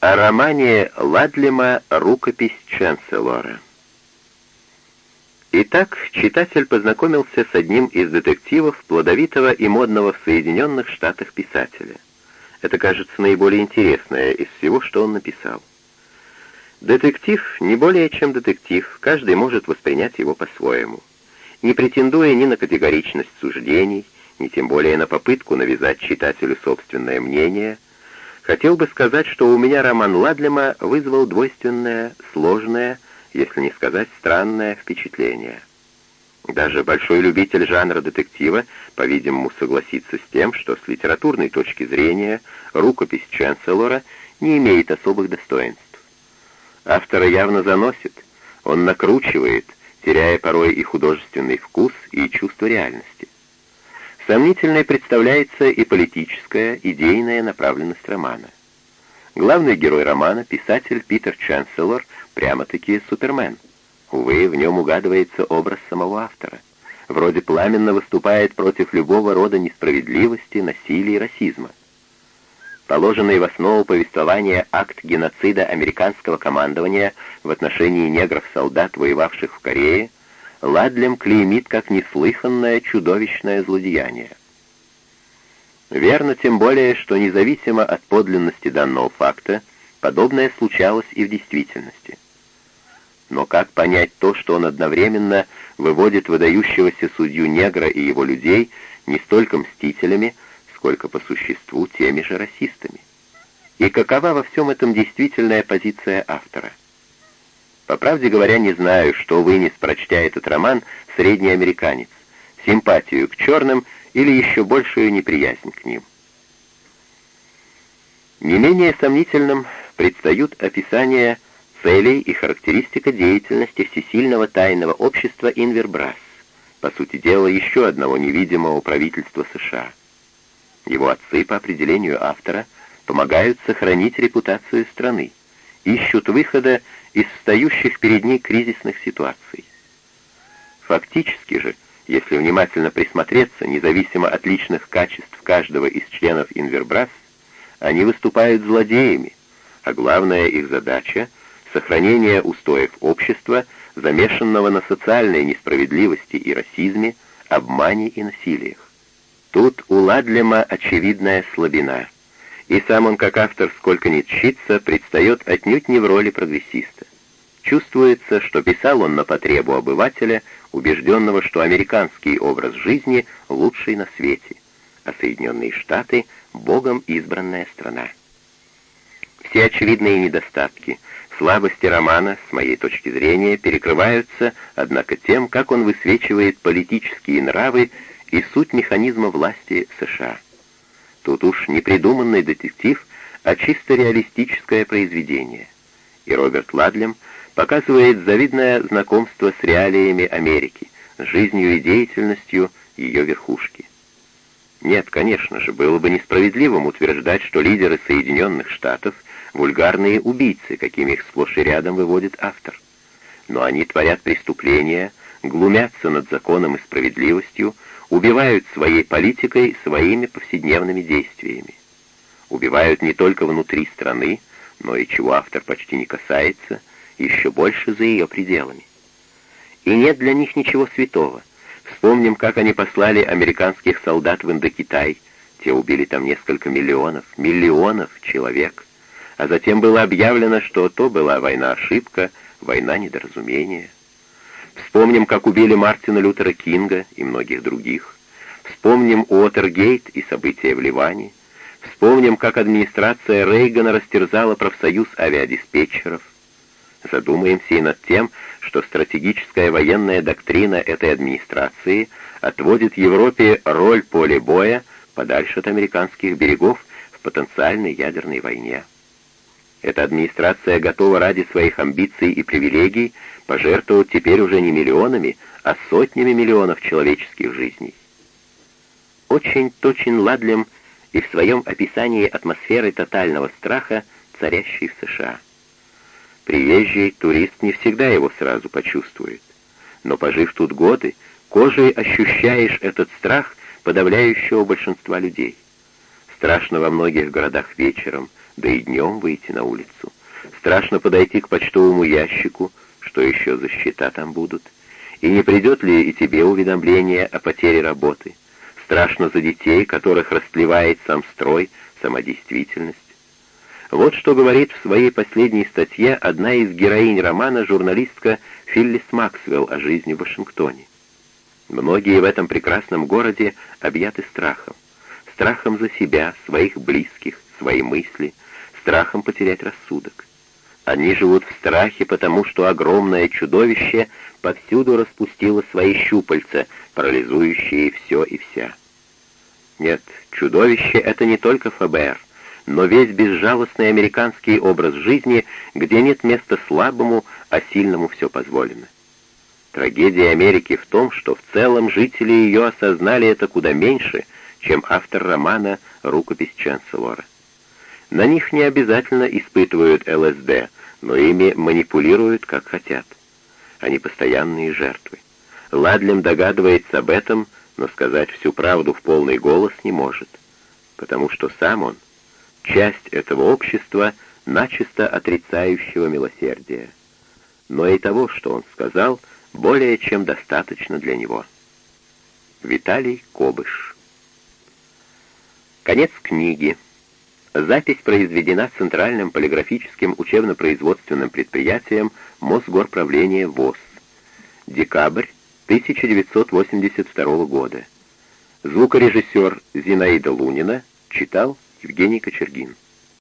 О романе Ладлима «Рукопись Чанселора». Итак, читатель познакомился с одним из детективов плодовитого и модного в Соединенных Штатах писателя. Это, кажется, наиболее интересное из всего, что он написал. Детектив не более чем детектив, каждый может воспринять его по-своему. Не претендуя ни на категоричность суждений, ни тем более на попытку навязать читателю собственное мнение – Хотел бы сказать, что у меня роман Ладлема вызвал двойственное, сложное, если не сказать странное впечатление. Даже большой любитель жанра детектива, по-видимому, согласится с тем, что с литературной точки зрения рукопись Чанселора не имеет особых достоинств. Автора явно заносит, он накручивает, теряя порой и художественный вкус, и чувство реальности. Сомнительной представляется и политическая, идейная направленность романа. Главный герой романа, писатель Питер Чанселор, прямо-таки супермен. Увы, в нем угадывается образ самого автора. Вроде пламенно выступает против любого рода несправедливости, насилия и расизма. Положенный в основу повествования акт геноцида американского командования в отношении негров-солдат, воевавших в Корее, Ладлем клеймит как неслыханное чудовищное злодеяние. Верно тем более, что независимо от подлинности данного факта, подобное случалось и в действительности. Но как понять то, что он одновременно выводит выдающегося судью негра и его людей не столько мстителями, сколько по существу теми же расистами? И какова во всем этом действительная позиция автора? По правде говоря, не знаю, что вынес, прочтя этот роман, средний американец. Симпатию к черным или еще большую неприязнь к ним. Не менее сомнительным предстают описания целей и характеристика деятельности всесильного тайного общества Инвербрас, по сути дела, еще одного невидимого правительства США. Его отцы, по определению автора, помогают сохранить репутацию страны, ищут выхода из встающих перед ней кризисных ситуаций. Фактически же, если внимательно присмотреться, независимо от личных качеств каждого из членов Инвербрас, они выступают злодеями, а главная их задача — сохранение устоев общества, замешанного на социальной несправедливости и расизме, обмане и насилиях. Тут у Ладлема очевидная слабина — и сам он, как автор, сколько ни тщится, предстает отнюдь не в роли прогрессиста. Чувствуется, что писал он на потребу обывателя, убежденного, что американский образ жизни лучший на свете, а Соединенные Штаты — богом избранная страна. Все очевидные недостатки, слабости романа, с моей точки зрения, перекрываются, однако, тем, как он высвечивает политические нравы и суть механизма власти США. Тут уж не придуманный детектив, а чисто реалистическое произведение. И Роберт Ладлем показывает завидное знакомство с реалиями Америки, с жизнью и деятельностью ее верхушки. Нет, конечно же, было бы несправедливым утверждать, что лидеры Соединенных Штатов — вульгарные убийцы, какими их сплошь и рядом выводит автор. Но они творят преступления, глумятся над законом и справедливостью, убивают своей политикой, своими повседневными действиями. Убивают не только внутри страны, но и, чего автор почти не касается, еще больше за ее пределами. И нет для них ничего святого. Вспомним, как они послали американских солдат в Индокитай. Те убили там несколько миллионов, миллионов человек. А затем было объявлено, что то была война-ошибка, война недоразумения. Вспомним, как убили Мартина Лютера Кинга и многих других. Вспомним Уотергейт и события в Ливане. Вспомним, как администрация Рейгана растерзала профсоюз авиадиспетчеров. Задумаемся и над тем, что стратегическая военная доктрина этой администрации отводит Европе роль поля боя подальше от американских берегов в потенциальной ядерной войне. Эта администрация готова ради своих амбиций и привилегий пожертвовать теперь уже не миллионами, а сотнями миллионов человеческих жизней. Очень точен Ладлем и в своем описании атмосферы тотального страха, царящей в США. Приезжий турист не всегда его сразу почувствует, но, пожив тут годы, кожей ощущаешь этот страх подавляющего большинства людей. Страшно во многих городах вечером, да и днем выйти на улицу. Страшно подойти к почтовому ящику, что еще за счета там будут. И не придет ли и тебе уведомление о потере работы? Страшно за детей, которых растлевает сам строй, сама действительность. Вот что говорит в своей последней статье одна из героинь романа журналистка Филлис Максвелл о жизни в Вашингтоне. Многие в этом прекрасном городе объяты страхом. Страхом за себя, своих близких, свои мысли, страхом потерять рассудок. Они живут в страхе, потому что огромное чудовище повсюду распустило свои щупальца, парализующие все и вся. Нет, чудовище — это не только ФБР, но весь безжалостный американский образ жизни, где нет места слабому, а сильному все позволено. Трагедия Америки в том, что в целом жители ее осознали это куда меньше, чем автор романа «Рукопись Чанселора». На них не обязательно испытывают ЛСД, но ими манипулируют как хотят. Они постоянные жертвы. Ладлем догадывается об этом, но сказать всю правду в полный голос не может, потому что сам он — часть этого общества, начисто отрицающего милосердия. Но и того, что он сказал — более чем достаточно для него. Виталий Кобыш Конец книги. Запись произведена Центральным полиграфическим учебно-производственным предприятием Мосгорправления ВОЗ. Декабрь 1982 года. Звукорежиссер Зинаида Лунина читал Евгений Кочергин.